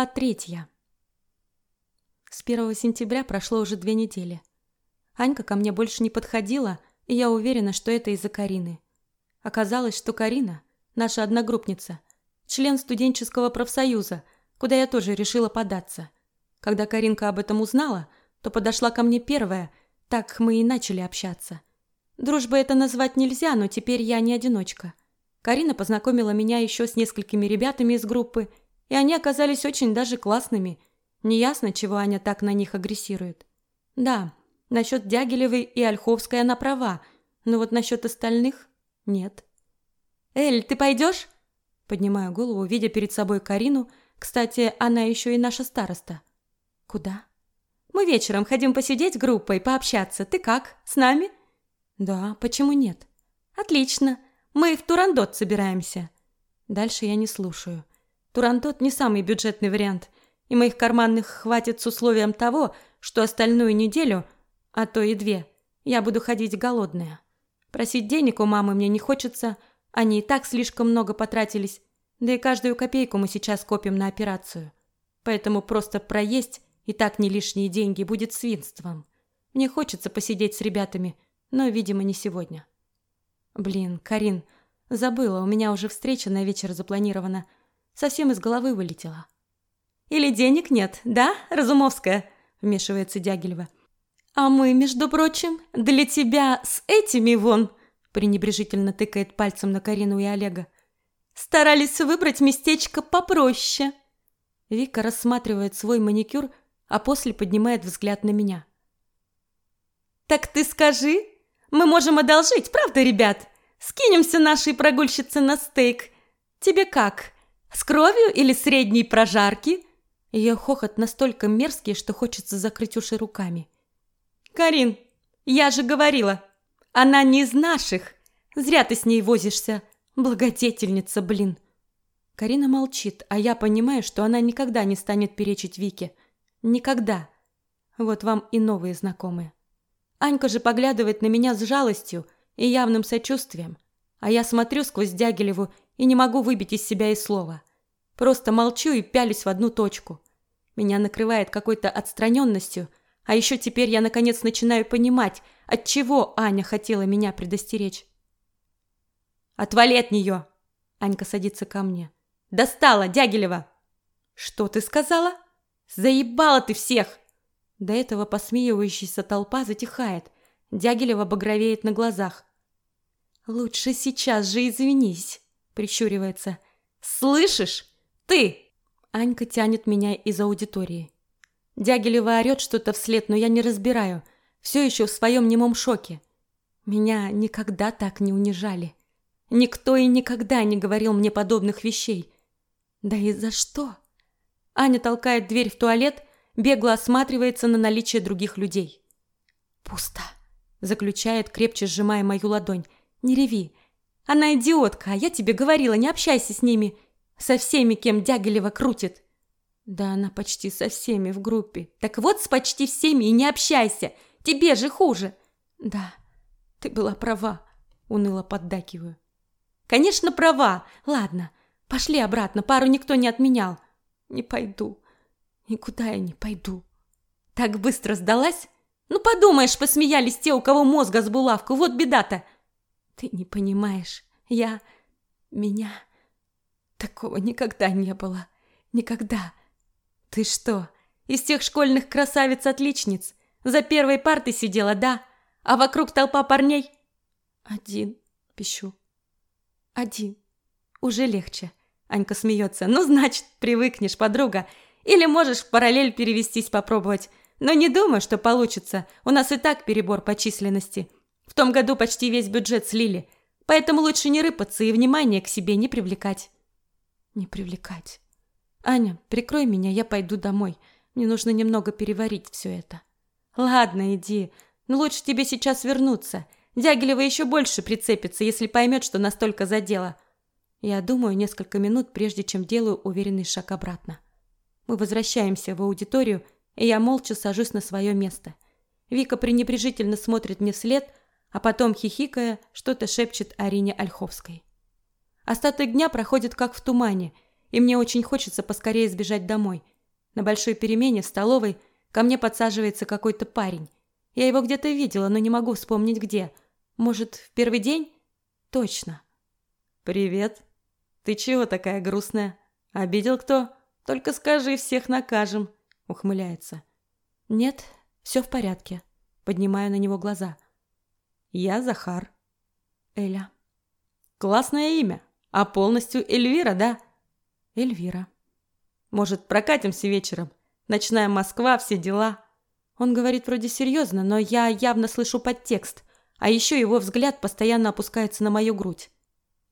Глава третья. С 1 сентября прошло уже две недели. Анька ко мне больше не подходила, и я уверена, что это из-за Карины. Оказалось, что Карина, наша одногруппница, член студенческого профсоюза, куда я тоже решила податься. Когда Каринка об этом узнала, то подошла ко мне первая, так мы и начали общаться. Дружба это назвать нельзя, но теперь я не одиночка. Карина познакомила меня еще с несколькими ребятами из группы, и они оказались очень даже классными. Неясно, чего Аня так на них агрессирует. Да, насчет Дягилевой и Ольховской она права, но вот насчет остальных – нет. «Эль, ты пойдешь?» Поднимаю голову, видя перед собой Карину. Кстати, она еще и наша староста. «Куда?» «Мы вечером хотим посидеть группой, пообщаться. Ты как, с нами?» «Да, почему нет?» «Отлично. Мы в Турандот собираемся». Дальше я не слушаю. Турантот не самый бюджетный вариант, и моих карманных хватит с условием того, что остальную неделю, а то и две, я буду ходить голодная. Просить денег у мамы мне не хочется, они и так слишком много потратились, да и каждую копейку мы сейчас копим на операцию. Поэтому просто проесть и так не лишние деньги будет свинством. Мне хочется посидеть с ребятами, но, видимо, не сегодня. Блин, Карин, забыла, у меня уже встреча на вечер запланирована – совсем из головы вылетела. «Или денег нет, да, Разумовская?» – вмешивается Дягилева. «А мы, между прочим, для тебя с этими вон!» – пренебрежительно тыкает пальцем на Карину и Олега. «Старались выбрать местечко попроще». Вика рассматривает свой маникюр, а после поднимает взгляд на меня. «Так ты скажи, мы можем одолжить, правда, ребят? Скинемся нашей прогульщице на стейк. Тебе как?» С кровью или средней прожарки?» Ее хохот настолько мерзкий, что хочется закрыть уши руками. «Карин, я же говорила, она не из наших. Зря ты с ней возишься. Благодетельница, блин!» Карина молчит, а я понимаю, что она никогда не станет перечить Вике. Никогда. Вот вам и новые знакомые. Анька же поглядывает на меня с жалостью и явным сочувствием, а я смотрю сквозь Дягилеву и не могу выбить из себя и слова. Просто молчу и пялюсь в одну точку. Меня накрывает какой-то отстраненностью, а еще теперь я наконец начинаю понимать, от чего Аня хотела меня предостеречь. «Отвали от нее!» Анька садится ко мне. «Достала, Дягилева!» «Что ты сказала?» «Заебала ты всех!» До этого посмеивающаяся толпа затихает. Дягилева багровеет на глазах. «Лучше сейчас же извинись!» Прищуривается. «Слышишь? Ты!» Анька тянет меня из аудитории. Дягилева орет что-то вслед, но я не разбираю. Все еще в своем немом шоке. Меня никогда так не унижали. Никто и никогда не говорил мне подобных вещей. Да и за что? Аня толкает дверь в туалет, бегло осматривается на наличие других людей. «Пусто», – заключает, крепче сжимая мою ладонь. «Не реви, она идиотка, а я тебе говорила, не общайся с ними. Со всеми, кем Дягилева крутит. Да она почти со всеми в группе. Так вот с почти всеми и не общайся. Тебе же хуже. Да, ты была права, уныло поддакиваю. Конечно, права. Ладно, пошли обратно, пару никто не отменял. Не пойду. Никуда я не пойду. Так быстро сдалась? Ну, подумаешь, посмеялись те, у кого мозга с булавку. Вот беда-то. Ты не понимаешь. Я... Меня... Такого никогда не было. Никогда. Ты что, из тех школьных красавиц-отличниц? За первой партой сидела, да? А вокруг толпа парней? Один, пищу. Один. Уже легче. Анька смеется. Ну, значит, привыкнешь, подруга. Или можешь в параллель перевестись попробовать. Но не думаю, что получится. У нас и так перебор по численности. В том году почти весь бюджет слили, поэтому лучше не рыпаться и внимание к себе не привлекать. Не привлекать. Аня, прикрой меня, я пойду домой. Мне нужно немного переварить все это. Ладно, иди. Но лучше тебе сейчас вернуться. Дягилева еще больше прицепится, если поймет, что настолько задела. Я думаю несколько минут, прежде чем делаю уверенный шаг обратно. Мы возвращаемся в аудиторию, и я молча сажусь на свое место. Вика пренебрежительно смотрит мне вслед, а потом, хихикая, что-то шепчет Арине Ольховской. Остаток дня проходит как в тумане, и мне очень хочется поскорее сбежать домой, На большой перемене в столовой ко мне подсаживается какой-то парень. Я его где-то видела, но не могу вспомнить где. Может, в первый день? Точно. «Привет. Ты чего такая грустная? Обидел кто? Только скажи, всех накажем», — ухмыляется. «Нет, все в порядке». Поднимаю на него глаза. «Я Захар». «Эля». «Классное имя. А полностью Эльвира, да?» «Эльвира». «Может, прокатимся вечером? Ночная Москва, все дела». Он говорит вроде серьезно, но я явно слышу подтекст, а еще его взгляд постоянно опускается на мою грудь.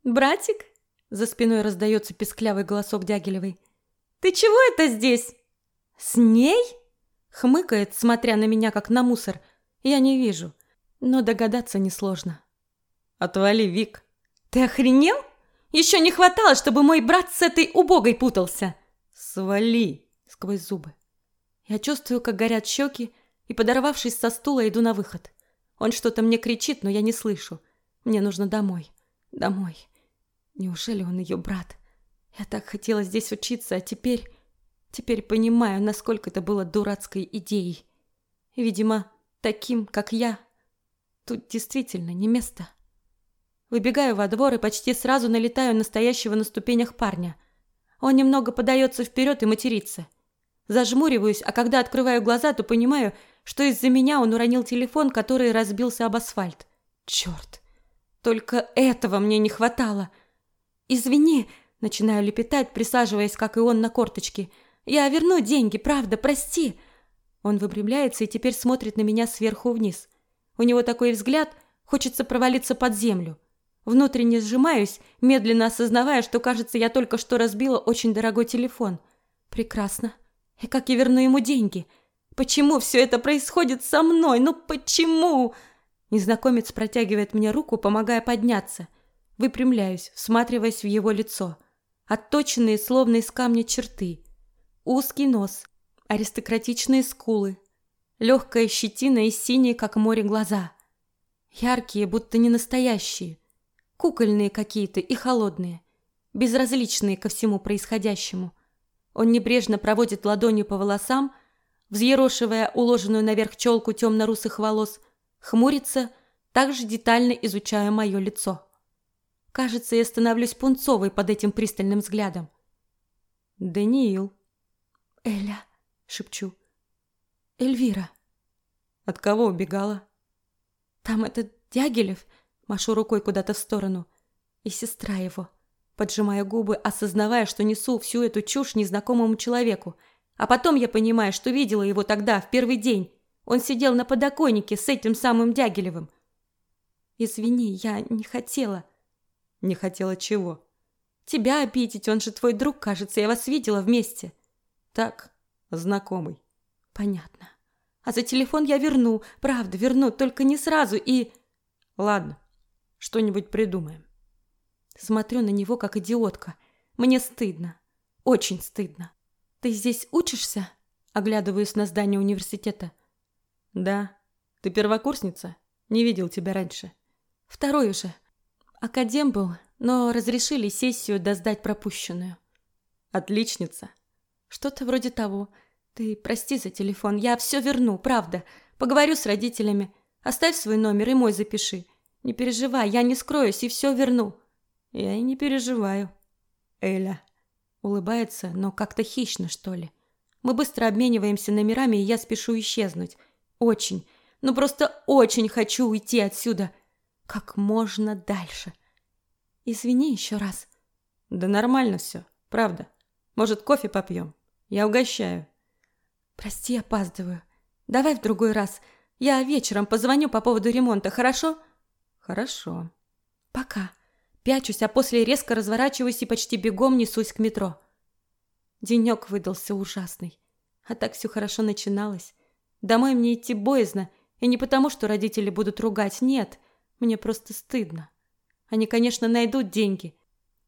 «Братик?» – за спиной раздается песклявый голосок Дягилевой. «Ты чего это здесь?» «С ней?» – хмыкает, смотря на меня, как на мусор. Я не вижу, но догадаться несложно. «Отвали, Вик!» «Ты охренел? Еще не хватало, чтобы мой брат с этой убогой путался!» «Свали!» – сквозь зубы. Я чувствую, как горят щеки, и, подорвавшись со стула, иду на выход. Он что-то мне кричит, но я не слышу. Мне нужно домой. Домой. Неужели он ее брат? Я так хотела здесь учиться, а теперь... Теперь понимаю, насколько это было дурацкой идеей. Видимо, таким, как я, тут действительно не место. Выбегаю во двор и почти сразу налетаю настоящего на ступенях парня. Он немного подается вперед и матерится. Зажмуриваюсь, а когда открываю глаза, то понимаю, что из-за меня он уронил телефон, который разбился об асфальт. Черт! Только этого мне не хватало. «Извини», — начинаю лепетать, присаживаясь, как и он, на корточки. «Я верну деньги, правда, прости». Он выпрямляется и теперь смотрит на меня сверху вниз. У него такой взгляд, хочется провалиться под землю. Внутренне сжимаюсь, медленно осознавая, что, кажется, я только что разбила очень дорогой телефон. Прекрасно. И как я верну ему деньги? Почему все это происходит со мной? Ну почему? Незнакомец протягивает мне руку, помогая подняться. Выпрямляюсь, всматриваясь в его лицо. Отточенные, словно из камня черты. Узкий нос, аристократичные скулы, легкая щетина и синие, как море, глаза. Яркие, будто не настоящие. Кукольные какие-то и холодные. Безразличные ко всему происходящему. Он небрежно проводит ладонью по волосам, взъерошивая уложенную наверх челку темно-русых волос, хмурится, также детально изучая мое лицо. Кажется, я становлюсь пунцовой под этим пристальным взглядом. «Даниил». «Эля», — шепчу. «Эльвира». «От кого убегала?» «Там этот Дягилев», — машу рукой куда-то в сторону. «И сестра его». Поджимаю губы, осознавая, что несу всю эту чушь незнакомому человеку. А потом я понимаю, что видела его тогда, в первый день, он сидел на подоконнике с этим самым Дягилевым. Извини, я не хотела. Не хотела чего? Тебя обидеть, он же твой друг, кажется, я вас видела вместе. Так, знакомый. Понятно. А за телефон я верну, правда, верну, только не сразу и... Ладно, что-нибудь придумаем. Смотрю на него, как идиотка. Мне стыдно. Очень стыдно. Ты здесь учишься? Оглядываюсь на здание университета. Да. Ты первокурсница? Не видел тебя раньше. Второй уже. Академ был, но разрешили сессию доздать пропущенную. Отличница. Что-то вроде того. Ты прости за телефон, я все верну, правда. Поговорю с родителями. Оставь свой номер и мой запиши. Не переживай, я не скроюсь и все верну. Я и не переживаю. Эля. Улыбается, но как-то хищно, что ли. Мы быстро обмениваемся номерами, и я спешу исчезнуть. Очень, ну просто очень хочу уйти отсюда. Как можно дальше. Извини еще раз. Да нормально все, правда. Может, кофе попьем? Я угощаю. Прости, опаздываю. Давай в другой раз. Я вечером позвоню по поводу ремонта, хорошо? Хорошо. Пока. Пячусь, а после резко разворачиваюсь и почти бегом несусь к метро. Денек выдался ужасный. А так все хорошо начиналось. Домой мне идти боязно, и не потому, что родители будут ругать, нет, мне просто стыдно. Они, конечно, найдут деньги,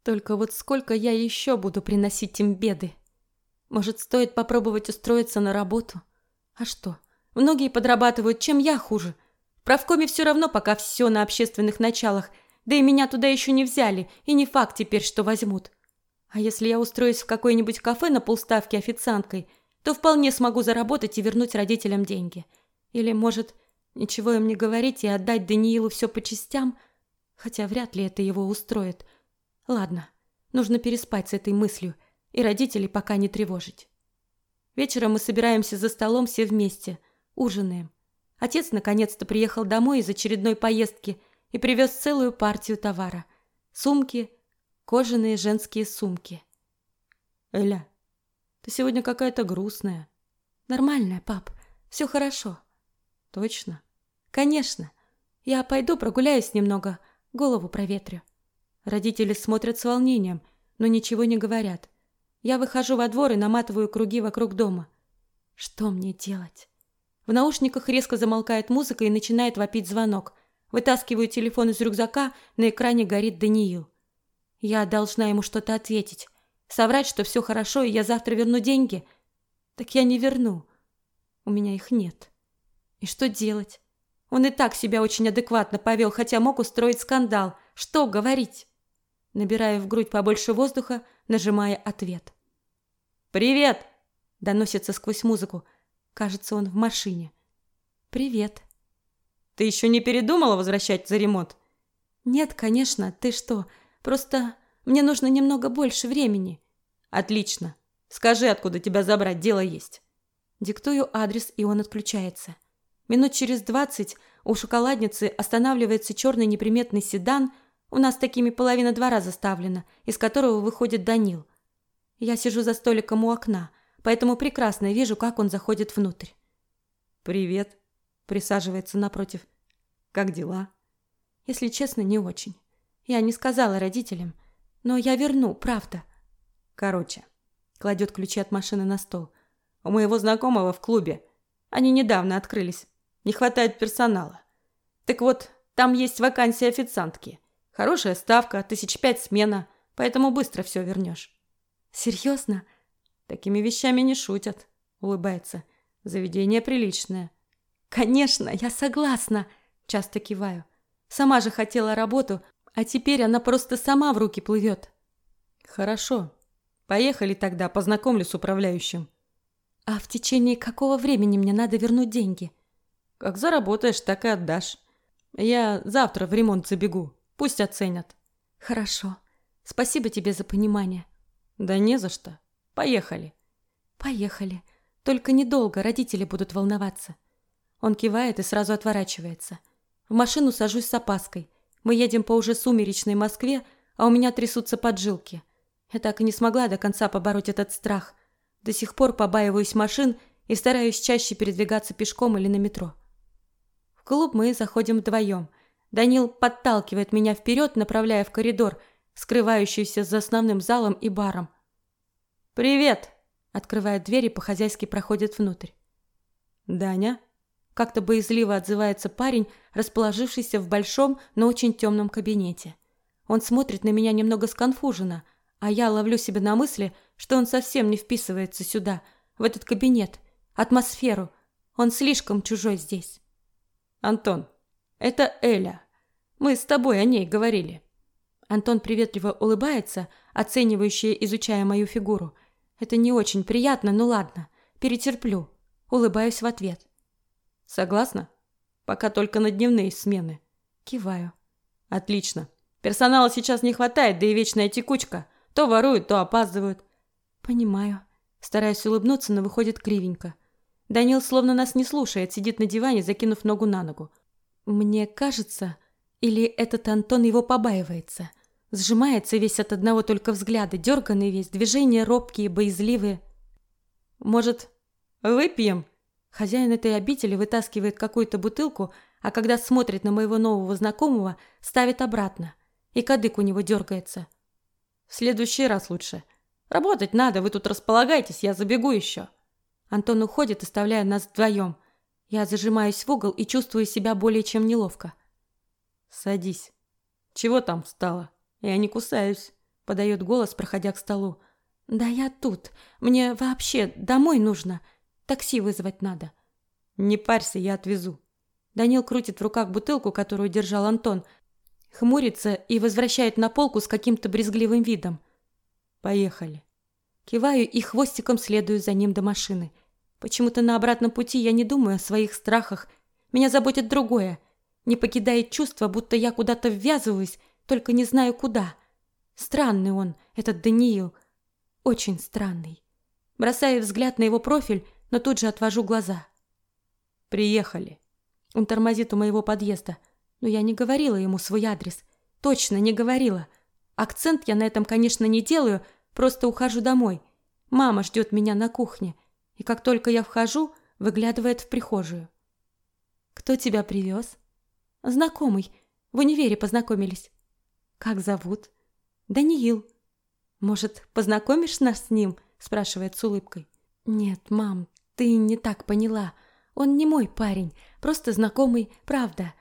только вот сколько я еще буду приносить им беды? Может, стоит попробовать устроиться на работу? А что? Многие подрабатывают, чем я хуже. В правкоме все равно пока все на общественных началах, да и меня туда еще не взяли, и не факт теперь, что возьмут. А если я устроюсь в какое-нибудь кафе на полставки официанткой, то вполне смогу заработать и вернуть родителям деньги. Или, может, ничего им не говорить и отдать Даниилу все по частям, хотя вряд ли это его устроит. Ладно, нужно переспать с этой мыслью и родителей пока не тревожить. Вечером мы собираемся за столом все вместе, ужинаем. Отец наконец-то приехал домой из очередной поездки и привез целую партию товара. Сумки, кожаные женские сумки. Эля, ты сегодня какая-то грустная. Нормальная, пап. Все хорошо. Точно? Конечно. Я пойду прогуляюсь немного, голову проветрю. Родители смотрят с волнением, но ничего не говорят. Я выхожу во двор и наматываю круги вокруг дома. Что мне делать? В наушниках резко замолкает музыка и начинает вопить звонок. Вытаскиваю телефон из рюкзака, на экране горит Даниил. Я должна ему что-то ответить. Соврать, что все хорошо, и я завтра верну деньги. Так я не верну. У меня их нет. И что делать? Он и так себя очень адекватно повел, хотя мог устроить скандал. Что говорить? Набираю в грудь побольше воздуха, нажимая ответ. «Привет!» – доносится сквозь музыку. Кажется, он в машине. «Привет!» «Ты еще не передумала возвращать за ремонт?» «Нет, конечно. Ты что? Просто мне нужно немного больше времени». «Отлично. Скажи, откуда тебя забрать, дело есть». Диктую адрес, и он отключается. Минут через двадцать у шоколадницы останавливается черный неприметный седан – у нас такими половина двора заставлена, из которого выходит Данил. Я сижу за столиком у окна, поэтому прекрасно вижу, как он заходит внутрь. «Привет», — присаживается напротив. «Как дела?» «Если честно, не очень. Я не сказала родителям, но я верну, правда». «Короче», — кладет ключи от машины на стол. «У моего знакомого в клубе. Они недавно открылись. Не хватает персонала. Так вот, там есть вакансия официантки. Хорошая ставка, тысяч пять смена, поэтому быстро все вернешь. Серьезно? Такими вещами не шутят, улыбается. Заведение приличное. Конечно, я согласна, часто киваю. Сама же хотела работу, а теперь она просто сама в руки плывет. Хорошо. Поехали тогда, познакомлю с управляющим. А в течение какого времени мне надо вернуть деньги? Как заработаешь, так и отдашь. Я завтра в ремонт забегу. Пусть оценят. Хорошо. Спасибо тебе за понимание. Да не за что. Поехали. Поехали. Только недолго, родители будут волноваться. Он кивает и сразу отворачивается. В машину сажусь с опаской. Мы едем по уже сумеречной Москве, а у меня трясутся поджилки. Я так и не смогла до конца побороть этот страх. До сих пор побаиваюсь машин и стараюсь чаще передвигаться пешком или на метро. В клуб мы заходим вдвоем – Данил подталкивает меня вперед, направляя в коридор, скрывающийся за основным залом и баром. «Привет!» – открывает дверь и по-хозяйски проходит внутрь. «Даня?» – как-то боязливо отзывается парень, расположившийся в большом, но очень темном кабинете. Он смотрит на меня немного сконфуженно, а я ловлю себя на мысли, что он совсем не вписывается сюда, в этот кабинет, атмосферу. Он слишком чужой здесь. «Антон, это Эля. Мы с тобой о ней говорили. Антон приветливо улыбается, оценивающе изучая мою фигуру. Это не очень приятно, но ладно, перетерплю. Улыбаюсь в ответ. Согласна? Пока только на дневные смены. Киваю. Отлично. Персонала сейчас не хватает, да и вечная текучка. То воруют, то опаздывают. Понимаю. Стараюсь улыбнуться, но выходит кривенько. Данил словно нас не слушает, сидит на диване, закинув ногу на ногу. Мне кажется, или этот Антон его побаивается. Сжимается весь от одного только взгляда, дерганный весь, движения робкие, боязливые. Может, выпьем? Хозяин этой обители вытаскивает какую-то бутылку, а когда смотрит на моего нового знакомого, ставит обратно. И кадык у него дергается. В следующий раз лучше. Работать надо, вы тут располагайтесь, я забегу еще. Антон уходит, оставляя нас вдвоем – я зажимаюсь в угол и чувствую себя более чем неловко. «Садись. Чего там встала? Я не кусаюсь», — подает голос, проходя к столу. «Да я тут. Мне вообще домой нужно. Такси вызвать надо». «Не парься, я отвезу». Данил крутит в руках бутылку, которую держал Антон, хмурится и возвращает на полку с каким-то брезгливым видом. «Поехали». Киваю и хвостиком следую за ним до машины. Почему-то на обратном пути я не думаю о своих страхах. Меня заботит другое. Не покидает чувство, будто я куда-то ввязываюсь, только не знаю куда. Странный он, этот Даниил. Очень странный. Бросаю взгляд на его профиль, но тут же отвожу глаза. «Приехали». Он тормозит у моего подъезда, но я не говорила ему свой адрес. Точно не говорила. Акцент я на этом, конечно, не делаю, просто ухожу домой. Мама ждет меня на кухне, и как только я вхожу, выглядывает в прихожую. «Кто тебя привез?» «Знакомый. В универе познакомились». «Как зовут?» «Даниил». «Может, познакомишь нас с ним?» спрашивает с улыбкой. «Нет, мам, ты не так поняла. Он не мой парень, просто знакомый, правда.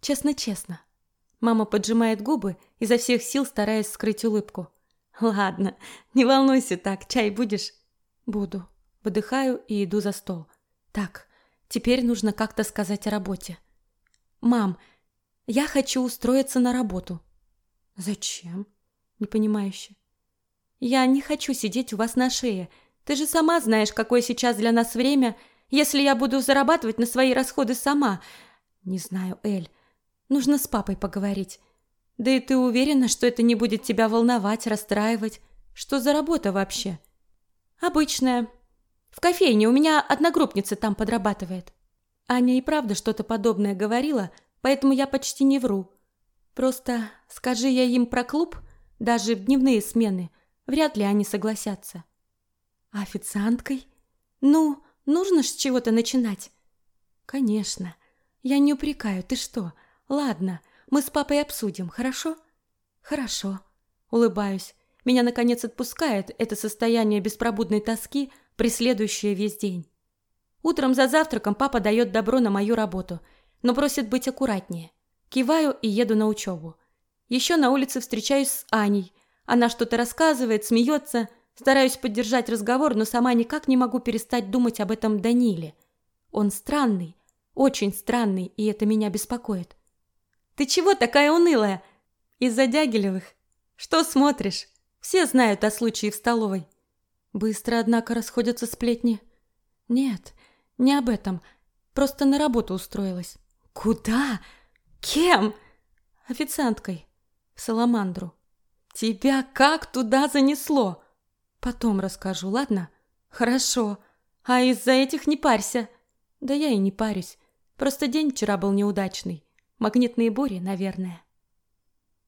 Честно-честно». Мама поджимает губы, изо всех сил стараясь скрыть улыбку. «Ладно, не волнуйся так, чай будешь?» «Буду». Выдыхаю и иду за стол. «Так, теперь нужно как-то сказать о работе». «Мам, я хочу устроиться на работу». «Зачем?» Непонимающе. «Я не хочу сидеть у вас на шее. Ты же сама знаешь, какое сейчас для нас время, если я буду зарабатывать на свои расходы сама. Не знаю, Эль. Нужно с папой поговорить. Да и ты уверена, что это не будет тебя волновать, расстраивать? Что за работа вообще? Обычная. В кофейне у меня одногруппница там подрабатывает. Аня и правда что-то подобное говорила, поэтому я почти не вру. Просто скажи я им про клуб, даже в дневные смены, вряд ли они согласятся. А официанткой? Ну, нужно ж с чего-то начинать. Конечно. Я не упрекаю, ты что? Ладно, мы с папой обсудим, хорошо? Хорошо. Улыбаюсь. Меня наконец отпускает это состояние беспробудной тоски, преследующее весь день. Утром за завтраком папа дает добро на мою работу, но просит быть аккуратнее. Киваю и еду на учебу. Еще на улице встречаюсь с Аней. Она что-то рассказывает, смеется. Стараюсь поддержать разговор, но сама никак не могу перестать думать об этом Даниле. Он странный, очень странный, и это меня беспокоит. Ты чего такая унылая? Из-за Дягилевых. Что смотришь? Все знают о случае в столовой. Быстро, однако, расходятся сплетни. Нет, не об этом. Просто на работу устроилась. Куда? Кем? Официанткой. В Саламандру. Тебя как туда занесло? Потом расскажу, ладно? Хорошо. А из-за этих не парься. Да я и не парюсь. Просто день вчера был неудачный. Магнитные бури, наверное.